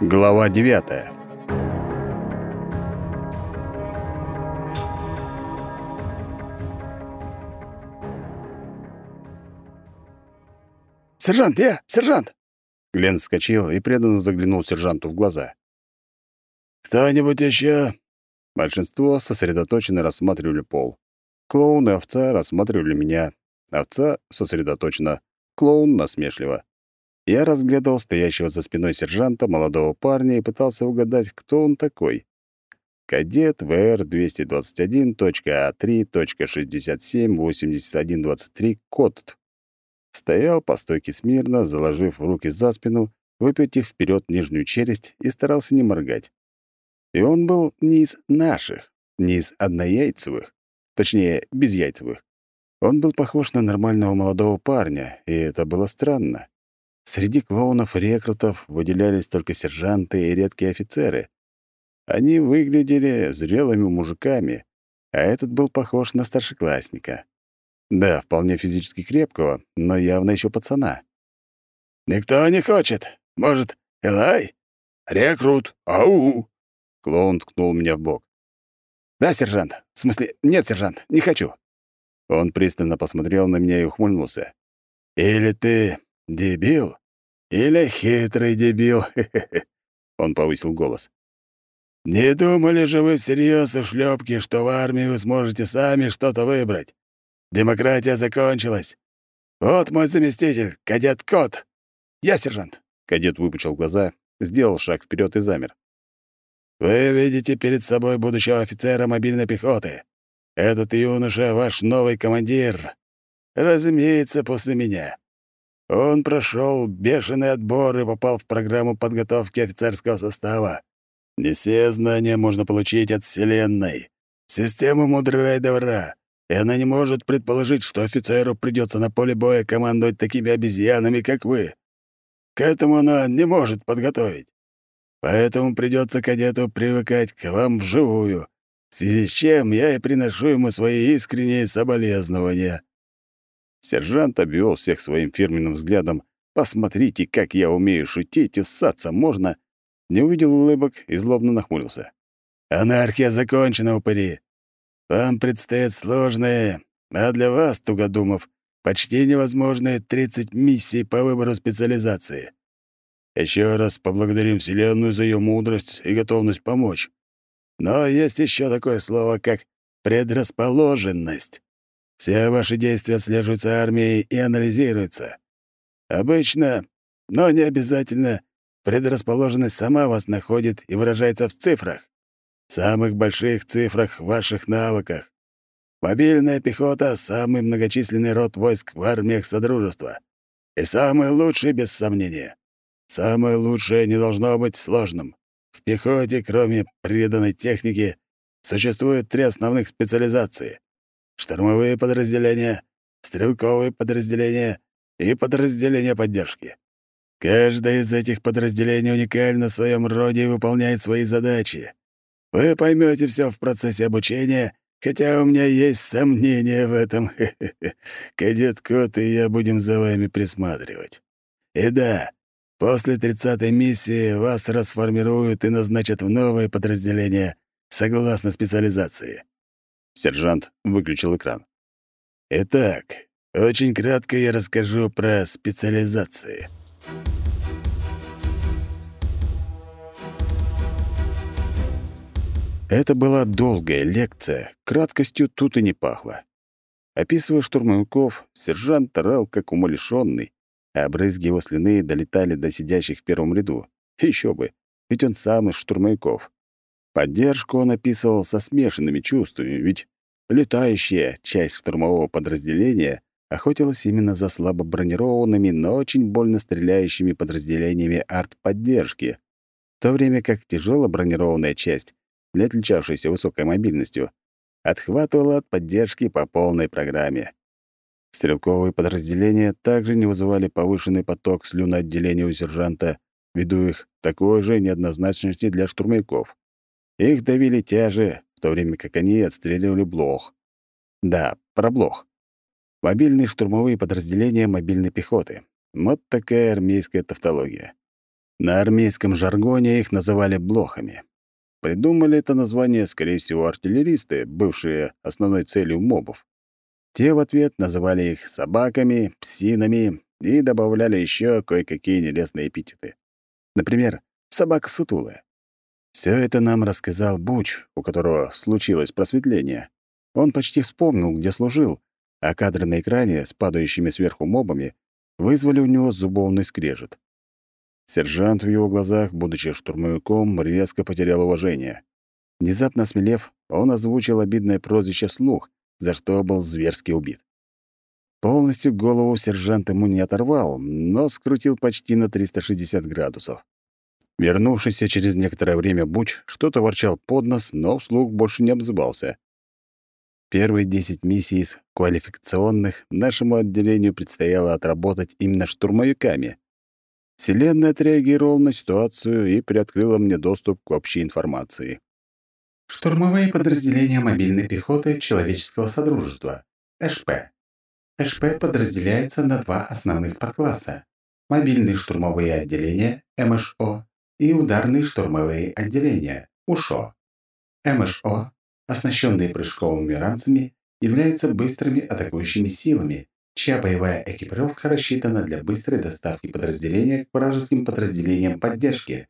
Глава 9. «Сержант, я! Сержант!» Глен вскочил и преданно заглянул сержанту в глаза. «Кто-нибудь еще?» Большинство сосредоточенно рассматривали пол. Клоун и овца рассматривали меня. Овца сосредоточенно, клоун насмешливо. Я разглядывал стоящего за спиной сержанта молодого парня и пытался угадать, кто он такой. Кадет ВР-221.А3.678123 Котт. Стоял по стойке смирно, заложив руки за спину, выпятив вперед нижнюю челюсть и старался не моргать. И он был не из наших, не из однояйцевых, точнее, безяйцевых. Он был похож на нормального молодого парня, и это было странно. Среди клоунов-рекрутов выделялись только сержанты и редкие офицеры. Они выглядели зрелыми мужиками, а этот был похож на старшеклассника. Да, вполне физически крепкого, но явно еще пацана. «Никто не хочет. Может, Элай? Рекрут? Ау!» Клоун ткнул меня в бок. «Да, сержант. В смысле, нет, сержант, не хочу». Он пристально посмотрел на меня и ухмыльнулся. «Или ты дебил, или хитрый дебил», — он повысил голос. «Не думали же вы всерьез и шлёпки, что в армии вы сможете сами что-то выбрать? Демократия закончилась. Вот мой заместитель, кадет Кот. Я сержант». Кадет выпучил глаза, сделал шаг вперед и замер. «Вы видите перед собой будущего офицера мобильной пехоты. Этот юноша — ваш новый командир. Разумеется, после меня. Он прошел бешеный отбор и попал в программу подготовки офицерского состава. Не все знания можно получить от Вселенной. Система мудрая и добра, и она не может предположить, что офицеру придется на поле боя командовать такими обезьянами, как вы. К этому она не может подготовить. Поэтому придется кадету привыкать к вам вживую, в связи с чем я и приношу ему свои искренние соболезнования. Сержант обвел всех своим фирменным взглядом. «Посмотрите, как я умею шутить и ссаться можно!» Не увидел улыбок и злобно нахмурился. «Анархия закончена, упыри. Вам предстоят сложные, а для вас, тугодумов, почти невозможные 30 миссий по выбору специализации. Еще раз поблагодарим Вселенную за ее мудрость и готовность помочь. Но есть еще такое слово, как предрасположенность. Все ваши действия отслеживаются армией и анализируются. Обычно, но не обязательно, предрасположенность сама вас находит и выражается в цифрах. Самых больших цифрах в ваших навыках. Мобильная пехота — самый многочисленный род войск в армиях Содружества. И самый лучший, без сомнения. Самое лучшее не должно быть сложным. В пехоте, кроме приданной техники, существует три основных специализации штурмовые подразделения, стрелковые подразделения и подразделения поддержки. Каждое из этих подразделений уникально в своем роде и выполняет свои задачи. Вы поймете все в процессе обучения, хотя у меня есть сомнения в этом. Кадет Кот и я будем за вами присматривать. И да, после 30-й миссии вас расформируют и назначат в новое подразделение согласно специализации. Сержант выключил экран. Итак, очень кратко я расскажу про специализации. Это была долгая лекция, краткостью тут и не пахло. Описывая штурмовиков, сержант орал, как умалишённый, а брызги его слюны долетали до сидящих в первом ряду. Еще бы, ведь он сам из штурмовиков. Поддержку он описывал со смешанными чувствами, ведь летающая часть штурмового подразделения охотилась именно за слабо бронированными, но очень больно стреляющими подразделениями артподдержки, в то время как тяжело бронированная часть, не отличавшаяся высокой мобильностью, отхватывала от поддержки по полной программе. Стрелковые подразделения также не вызывали повышенный поток слюноотделения у сержанта, ввиду их такой же неоднозначности для штурмовиков. Их давили тяжи, в то время как они отстреливали блох. Да, про блох. Мобильные штурмовые подразделения мобильной пехоты. Вот такая армейская тавтология. На армейском жаргоне их называли блохами. Придумали это название, скорее всего, артиллеристы, бывшие основной целью мобов. Те в ответ называли их собаками, псинами и добавляли еще кое-какие нелестные эпитеты. Например, собака сутулая. Все это нам рассказал Буч, у которого случилось просветление. Он почти вспомнил, где служил, а кадры на экране с падающими сверху мобами вызвали у него зубовный скрежет. Сержант в его глазах, будучи штурмовиком, резко потерял уважение. Внезапно смелев, он озвучил обидное прозвище вслух, за что был зверски убит. Полностью голову сержант ему не оторвал, но скрутил почти на 360 градусов. Вернувшийся через некоторое время Буч что-то ворчал под нос, но вслух больше не обзывался. Первые 10 миссий из квалификационных нашему отделению предстояло отработать именно штурмовиками. Вселенная отреагировала на ситуацию и приоткрыла мне доступ к общей информации. Штурмовые подразделения мобильной пехоты Человеческого Содружества, ШП. ШП подразделяется на два основных подкласса – мобильные штурмовые отделения, МШО, и ударные штурмовые отделения, УШО. МШО, оснащенные прыжковыми ранцами, являются быстрыми атакующими силами, чья боевая экипировка рассчитана для быстрой доставки подразделения к вражеским подразделениям поддержки,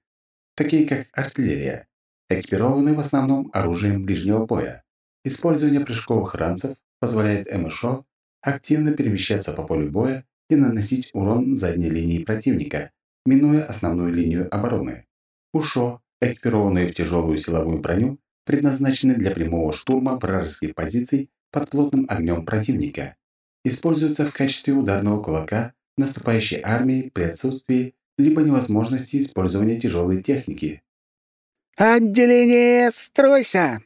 такие как артиллерия, экипированы в основном оружием ближнего боя. Использование прыжковых ранцев позволяет МШО активно перемещаться по полю боя и наносить урон задней линии противника, минуя основную линию обороны. УШО, экипированные в тяжелую силовую броню, предназначены для прямого штурма вражеских позиций под плотным огнем противника. Используются в качестве ударного кулака наступающей армии при отсутствии либо невозможности использования тяжелой техники. «Отделение, стройся!»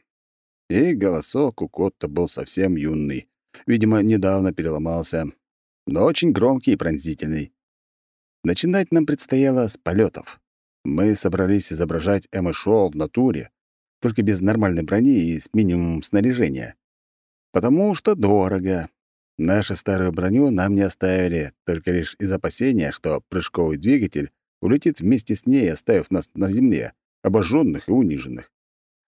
И голосок у Котта был совсем юный. Видимо, недавно переломался, но очень громкий и пронзительный. Начинать нам предстояло с полетов. Мы собрались изображать МШО в натуре, только без нормальной брони и с минимумом снаряжения. Потому что дорого. Нашу старую броню нам не оставили, только лишь из опасения, что прыжковый двигатель улетит вместе с ней, оставив нас на земле, обожженных и униженных.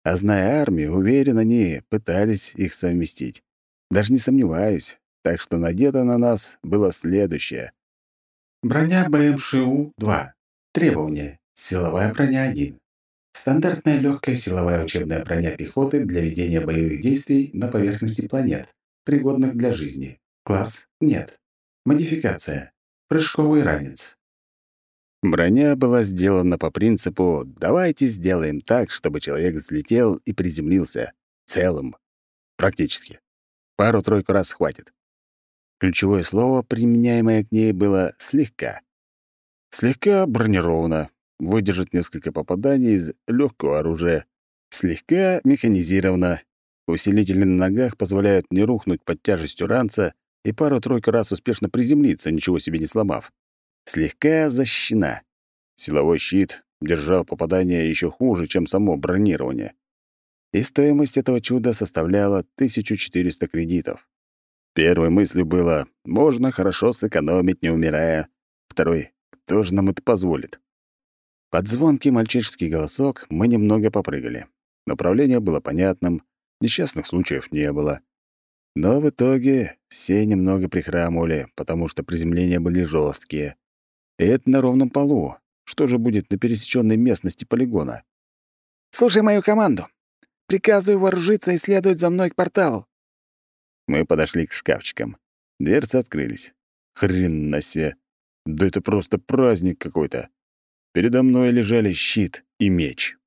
А зная армию, уверен, они пытались их совместить. Даже не сомневаюсь, так что надето на нас было следующее. Броня БМШУ-2. Требования. Силовая броня 1. Стандартная легкая силовая учебная броня пехоты для ведения боевых действий на поверхности планет, пригодных для жизни. Класс нет. Модификация. Прыжковый ранец. Броня была сделана по принципу «давайте сделаем так, чтобы человек взлетел и приземлился целым». Практически. Пару-тройку раз хватит. Ключевое слово, применяемое к ней, было «слегка». Слегка бронировано, выдержит несколько попаданий из легкого оружия. Слегка механизировано. Усилители на ногах позволяют не рухнуть под тяжестью ранца и пару-тройку раз успешно приземлиться, ничего себе не сломав. Слегка защищена. Силовой щит держал попадание еще хуже, чем само бронирование. И стоимость этого чуда составляла 1400 кредитов. Первой мыслью было «можно хорошо сэкономить, не умирая». Второй «кто же нам это позволит?» Под звонкий мальчишеский голосок мы немного попрыгали. Направление было понятным, несчастных случаев не было. Но в итоге все немного прихрамывали, потому что приземления были жесткие. И это на ровном полу. Что же будет на пересеченной местности полигона? «Слушай мою команду. Приказываю вооружиться и следовать за мной к порталу. Мы подошли к шкафчикам. Дверцы открылись. Хрен на се. Да это просто праздник какой-то. Передо мной лежали щит и меч.